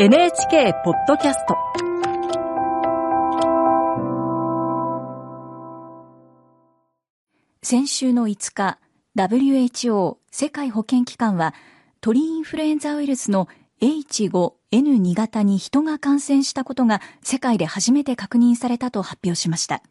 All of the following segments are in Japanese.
NHK ポッドキャスト。先週の5日 WHO 世界保健機関は鳥インフルエンザウイルスの H5N2 型に人が感染したことが世界で初めて確認されたと発表しました。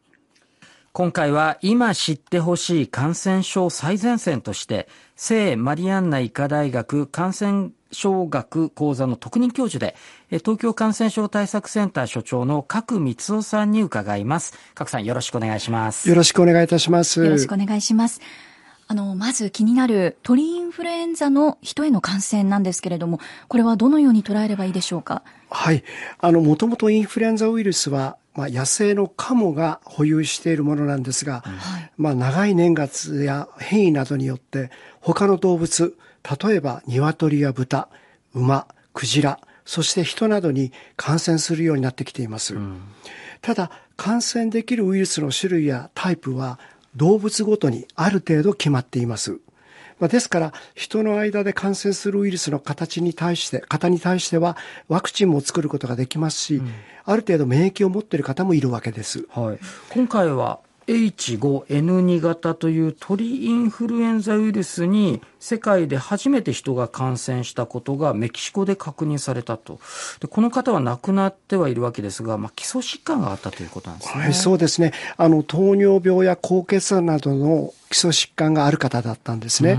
今回は今知ってほしい感染症最前線として聖マリアンナ医科大学感染症学講座の特任教授で東京感染症対策センター所長の角光夫さんに伺います。角さんよろしくお願いします。よろしくお願いいたします。よろしくお願いします。あの、まず気になる鳥インフルエンザの人への感染なんですけれども、これはどのように捉えればいいでしょうか？はい。あの、もともとインフルエンザウイルスは、まあ、野生のカモが保有しているものなんですが、はい、まあ、長い年月や変異などによって、他の動物、例えば鶏や豚、馬、クジラ、そして人などに感染するようになってきています。うん、ただ、感染できるウイルスの種類やタイプは動物ごとにある程度決まっています。まあ、ですから、人の間で感染するウイルスの形に対して、型に対しては、ワクチンも作ることができますし、うん、ある程度免疫を持っている方もいるわけです。はい。今回は H5N2 型という鳥インフルエンザウイルスに世界で初めて人が感染したことがメキシコで確認されたと。でこの方は亡くなってはいるわけですが、まあ、基礎疾患があったということなんですね。はい、そうですね。あの、糖尿病や高血圧などの基礎疾患がある方だったんですね。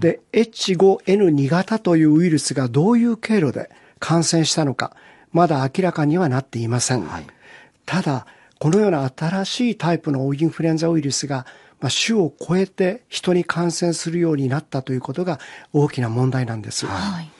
で、H5N2 型というウイルスがどういう経路で感染したのか、まだ明らかにはなっていません。はい、ただ、このような新しいタイプのインフルエンザウイルスが、まあ、種を超えて人に感染するようになったということが大きな問題なんです。はい、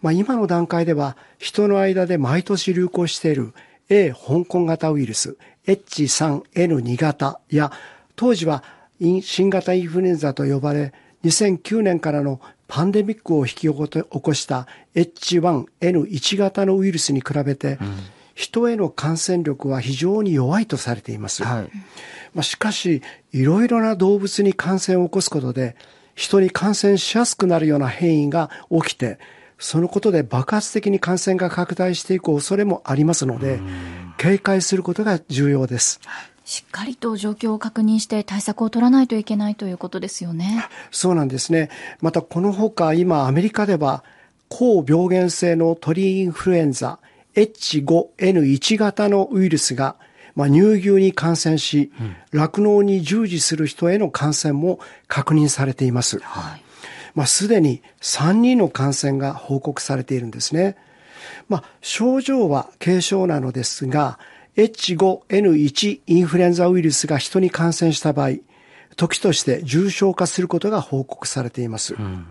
まあ、今の段階では人の間で毎年流行している A 香港型ウイルス H3N2 型や当時は新型インフルエンザと呼ばれ2009年からのパンデミックを引き起こした H1N1 型のウイルスに比べて、うん人への感染力は非常に弱いとされています。はい、まあ、しかし、いろいろな動物に感染を起こすことで、人に感染しやすくなるような変異が起きて、そのことで爆発的に感染が拡大していく恐れもありますので、警戒することが重要です。しっかりと状況を確認して対策を取らないといけないということですよね。そうなんですね。またこのほか今アメリカでは高病原性の鳥インフルエンザ H5N1 型のウイルスが、まあ、乳牛に感染し、酪、うん、農に従事する人への感染も確認されています。はい、まあ、すでに3人の感染が報告されているんですね。まあ、症状は軽症なのですが、H5N1 インフルエンザウイルスが人に感染した場合、時として重症化することが報告されています。うん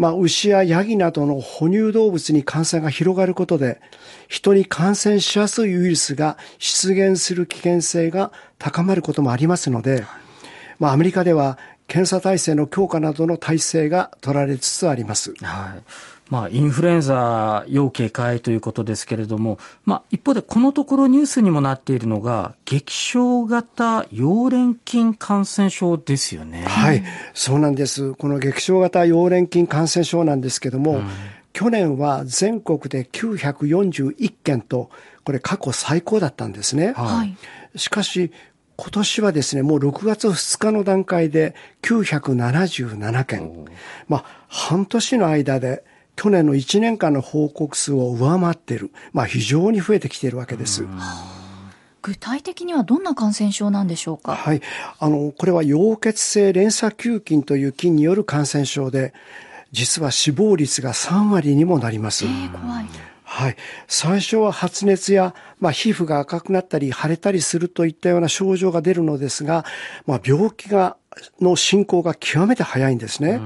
まあ、牛やヤギなどの哺乳動物に感染が広がることで、人に感染しやすいウイルスが出現する危険性が高まることもありますので、まあ、アメリカでは検査体制の強化などの体制が取られつつあります。はいまあ、インフルエンザ要警戒ということですけれども、まあ、一方でこのところニュースにもなっているのが、激症型溶連菌感染症ですよね。はい、そうなんです。この激症型溶連菌感染症なんですけども、うん、去年は全国で941件と、これ過去最高だったんですね。はい、しかし、今年はですね、もう6月2日の段階で977件。まあ、半年の間で去年の1年間の報告数を上回っている、まあ、非常に増えてきているわけです。具体的にはどんな感染症なんでしょうか？はい。あの、これは溶血性連鎖球菌という菌による感染症で、実は死亡率が3割にもなります。えー、怖い。はい。最初は発熱や、まあ、皮膚が赤くなったり腫れたりするといったような症状が出るのですが、まあ、病気がの進行が極めて早いんですね。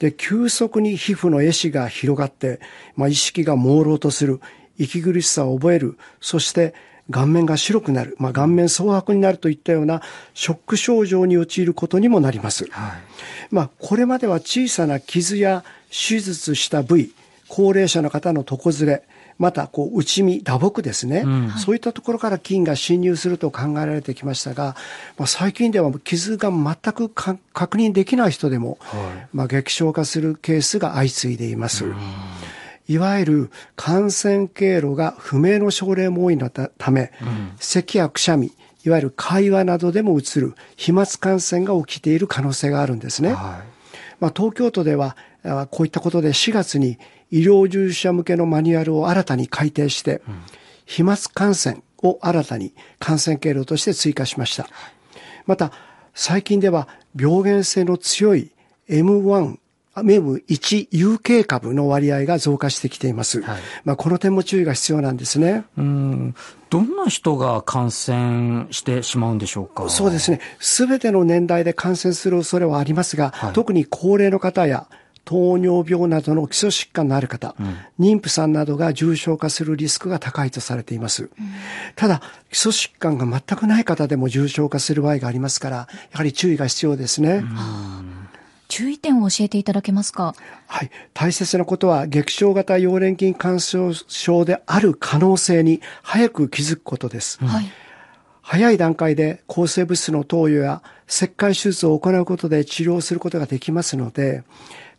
で、急速に皮膚の壊死が広がって、まあ、意識が朦朧とする、息苦しさを覚える、そして顔面が白くなる、まあ、顔面蒼白になるといったようなショック症状に陥ることにもなります。はい、まあ、これまでは小さな傷や手術した部位、高齢者の方の床ずれ、またこう内身打撲ですね、うん、そういったところから菌が侵入すると考えられてきましたが、まあ、最近では傷が全く確認できない人でも、はい、まあ、激症化するケースが相次いでいます。いわゆる感染経路が不明の症例も多いのため、うん、咳やくしゃみ、いわゆる会話などでもうつる飛沫感染が起きている可能性があるんですね。はい、まあ、東京都ではこういったことで4月に医療従事者向けのマニュアルを新たに改定して、うん、飛沫感染を新たに感染経路として追加しました。また、最近では病原性の強い M1 MEM1 有形株の割合が増加してきています。はい、まあ、この点も注意が必要なんですね。うん。どんな人が感染してしまうんでしょうか？そうですね。すべての年代で感染する恐れはありますが、はい、特に高齢の方や糖尿病などの基礎疾患のある方、うん、妊婦さんなどが重症化するリスクが高いとされています。うん、ただ、基礎疾患が全くない方でも重症化する場合がありますから、やはり注意が必要ですね。うん注意点を教えていただけますか？はい。大切なことは、激症型溶連菌感染症である可能性に早く気づくことです。はい。早い段階で抗生物質の投与や切開手術を行うことで治療することができますので、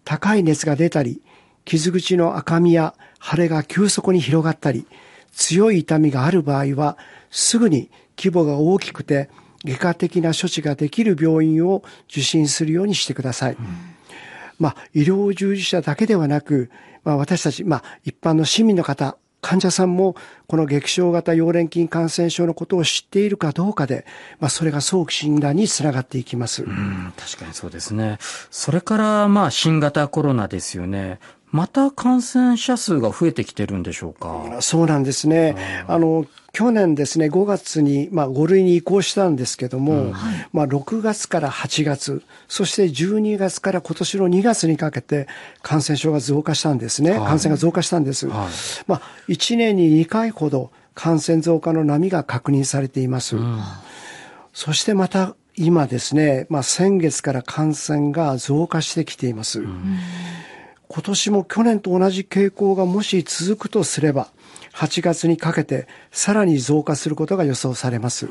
高い熱が出たり、傷口の赤みや腫れが急速に広がったり、強い痛みがある場合は、すぐに規模が大きくて外科的な処置ができる病院を受診するようにしてください。うん、まあ、医療従事者だけではなく、まあ、私たち、まあ、一般の市民の方、患者さんもこの激症型溶連菌感染症のことを知っているかどうかで、まあ、それが早期診断につながっていきます。うん、確かにそうですね。それから、まあ、新型コロナですよね。また感染者数が増えてきてるんでしょうか？そうなんですね。あの、去年ですね、5月に、まあ、5類に移行したんですけども、うん、まあ、6月から8月、そして12月から今年の2月にかけて感染症が増加したんですね。はい、感染が増加したんです。はい、まあ、1年に2回ほど感染増加の波が確認されています。うん、そしてまた今ですね、まあ、先月から感染が増加してきています。うん今年も去年と同じ傾向がもし続くとすれば、8月にかけてさらに増加することが予想されます。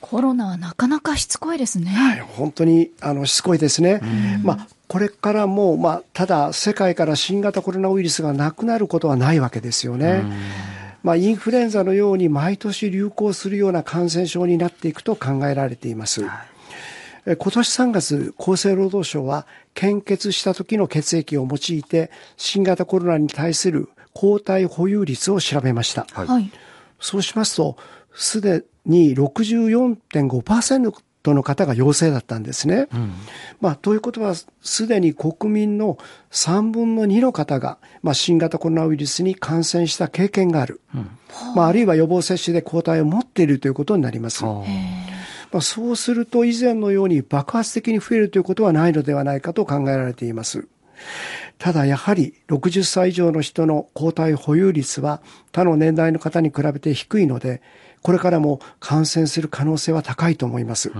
コロナはなかなかしつこいですね。はい、本当にあのしつこいですね。まあこれからも、まあ、ただ世界から新型コロナウイルスがなくなることはないわけですよね。まあ、インフルエンザのように毎年流行するような感染症になっていくと考えられています。はい今年3月、厚生労働省は献血した時の血液を用いて新型コロナに対する抗体保有率を調べました。はい、そうしますと、すでに64.5%の方が陽性だったんですね。うん、まあ、ということは、すでに国民の3分の2の方が、まあ、新型コロナウイルスに感染した経験がある。うん、まあ、あるいは予防接種で抗体を持っているということになります。まあ、そうすると以前のように爆発的に増えるということはないのではないかと考えられています。ただやはり60歳以上の人の抗体保有率は他の年代の方に比べて低いので、これからも感染する可能性は高いと思います。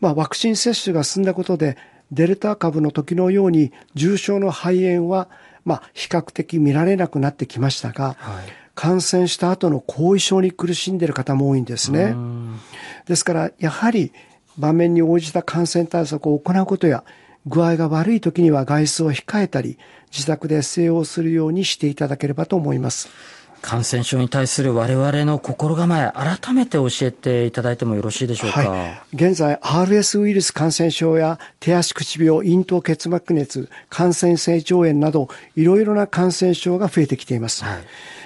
まあ、ワクチン接種が進んだことで、デルタ株の時のように重症の肺炎は、まあ、比較的見られなくなってきましたが、はい、感染した後の後遺症に苦しんでいる方も多いんですね。ですから、やはり場面に応じた感染対策を行うことや、具合が悪い時には外出を控えたり、自宅で静養するようにしていただければと思います。感染症に対する我々の心構え、改めて教えていただいてもよろしいでしょうか？はい、現在、RS ウイルス感染症や手足口病、咽頭結膜熱、感染性腸炎など、いろいろな感染症が増えてきています。はい、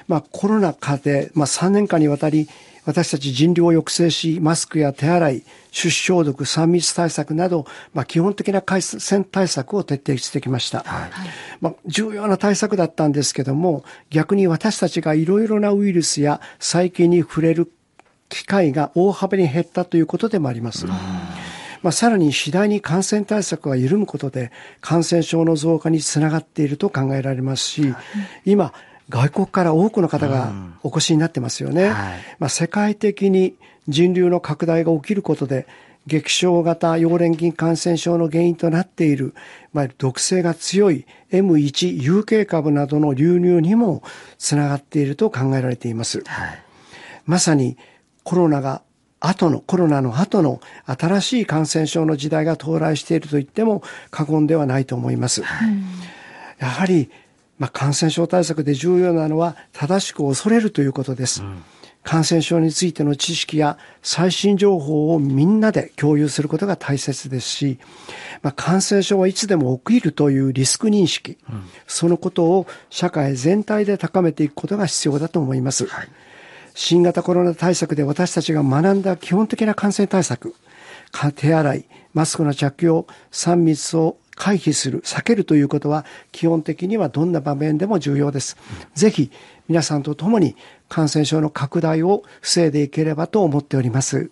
まあ、コロナ禍で、まあ、3年間にわたり、私たち人流を抑制し、マスクや手洗い、手指消毒、3密対策など、まあ、基本的な感染対策を徹底してきました。はい、まあ、重要な対策だったんですけども、逆に私たちがいろいろなウイルスや細菌に触れる機会が大幅に減ったということでもあります。まあ、さらに次第に感染対策が緩むことで感染症の増加につながっていると考えられますし、今、外国から多くの方がお越しになってますよね。うんはい、まあ、世界的に人流の拡大が起きることで、激症型溶連菌感染症の原因となっている、まあ、毒性が強い M1 有形株などの流入にもつながっていると考えられています。はい、まさにコロナが後の、コロナの後の新しい感染症の時代が到来していると言っても過言ではないと思います。はい、やはりまあ、感染症対策で重要なのは正しく恐れるということです。うん。感染症についての知識や最新情報をみんなで共有することが大切ですし、まあ、感染症はいつでも起きるというリスク認識、うん、そのことを社会全体で高めていくことが必要だと思います。はい、新型コロナ対策で私たちが学んだ基本的な感染対策、手洗い、マスクの着用、3密を回避する、避けるということは基本的にはどんな場面でも重要です。ぜひ皆さんと共に感染症の拡大を防いでいければと思っております。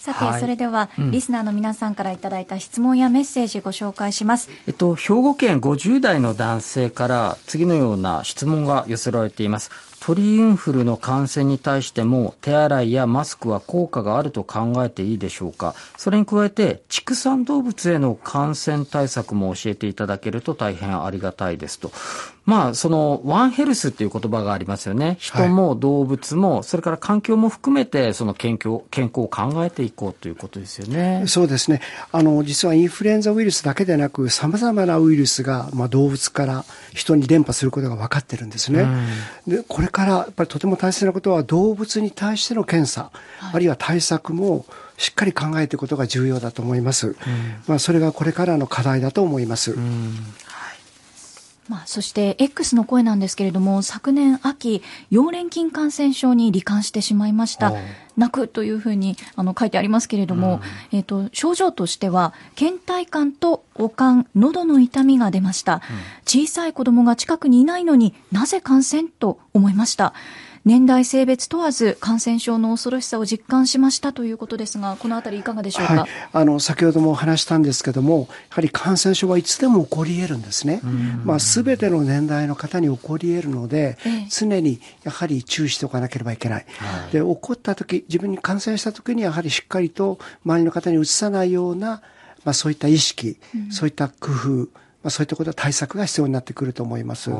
さて、はい、それでは、うん、リスナーの皆さんからいただいた質問やメッセージご紹介します。えっと、兵庫県50代の男性から次のような質問が寄せられています。鳥インフルの感染に対しても手洗いやマスクは効果があると考えていいでしょうか？それに加えて畜産動物への感染対策も教えていただけると大変ありがたいですと。まあ、そのワンヘルスっていう言葉がありますよね。人も動物も、はい、それから環境も含めてその健康健康を考えていこうということですよね。そうですね。あの実はインフルエンザウイルスだけでなく様々なウイルスがまあ動物から人に伝播することが分かってるんですね。でこれからやっぱりとても大切なことは動物に対しての検査、はい、あるいは対策もしっかり考えていくことが重要だと思います。うん、まあ、それがこれからの課題だと思います。うんまあ、そして X の声なんですけれども、昨年秋、溶連菌感染症に罹患してしまいました。泣くというふうにあの書いてありますけれども、うん、えっ、と、症状としては、倦怠感と悪寒、喉の痛みが出ました。うん、小さい子供が近くにいないのになぜ感染と思いました。年代、性別問わず感染症の恐ろしさを実感しましたということですが、このあたりいかがでしょうか？はい、あの先ほども話したんですけども、やはり感染症はいつでも起こり得るんですね。まあすべての年代の方に起こり得るので、ええ、常にやはり注意しておかなければいけない。はい、で起こった時、自分に感染した時にやはりしっかりと周りの方にうつさないような、まあそういった意識、うん、そういった工夫。まあ、そういったことは対策が必要になってくると思います。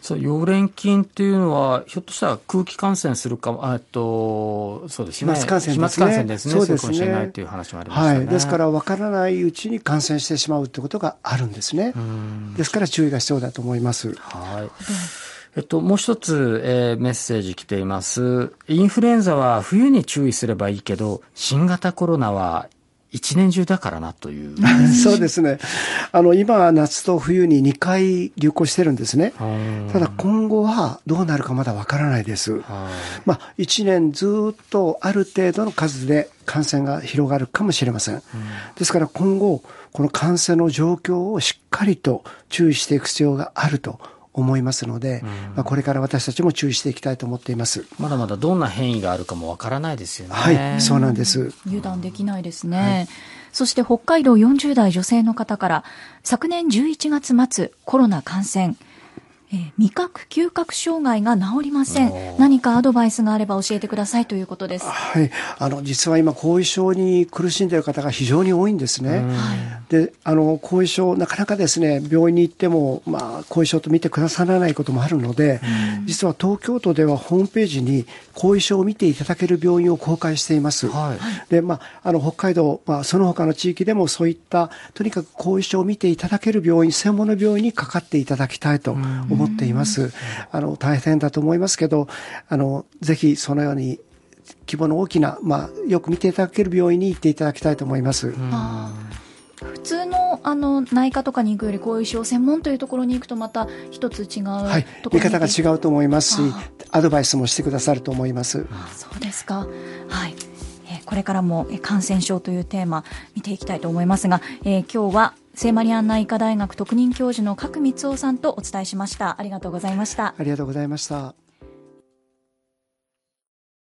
そう、溶連菌っていうのは、ひょっとしたら空気感染するか、えっと、そうですね。飛沫感染ですね。飛沫感染ですね。そうですね。ないっていう話もありましたね。はい。ですから、わからないうちに感染してしまうってことがあるんですね。ですから、注意が必要だと思います。はい。えっと、もう一つ、えー、メッセージ来ています。インフルエンザは冬に注意すればいいけど、新型コロナは一年中だからなという。そうですね。あの、今、夏と冬に2回流行してるんですね。ただ今後はどうなるかまだわからないです。まあ、1年ずっとある程度の数で感染が広がるかもしれません。ですから今後、この感染の状況をしっかりと注意していく必要があると思いますので、うん、まあ、これから私たちも注意していきたいと思っています。まだまだどんな変異があるかもわからないですよね。はい、そうなんです。油断できないですね。はい、そして北海道40代女性の方から、昨年11月末、コロナ感染、えー、味覚嗅覚障害が治りません。何かアドバイスがあれば教えてくださいということです。はい。あの、実は今、後遺症に苦しんでいる方が非常に多いんですね。で、あの、後遺症、なかなかですね、病院に行っても、まあ、後遺症と見てくださらないこともあるので、実は東京都ではホームページに後遺症を見ていただける病院を公開しています。はい、で、まあ、あの、北海道、まあ、その他の地域でもそういった、とにかく後遺症を見ていただける病院、専門の病院にかかっていただきたいと思思っています。あの、大変だと思いますけど、あの、ぜひそのように規模の大きな、まあ、よく見ていただける病院に行っていただきたいと思います。普通のあの内科とかに行くより後遺症専門というところに行くとまた一つ違う、はい、見方が違うと思いますしアドバイスもしてくださると思います。そうですか。はい。これからも感染症というテーマ見ていきたいと思いますが、えー、今日は聖マリアンナ医科大学特任教授の角光夫さんとお伝えしました。ありがとうございました。ありがとうございました。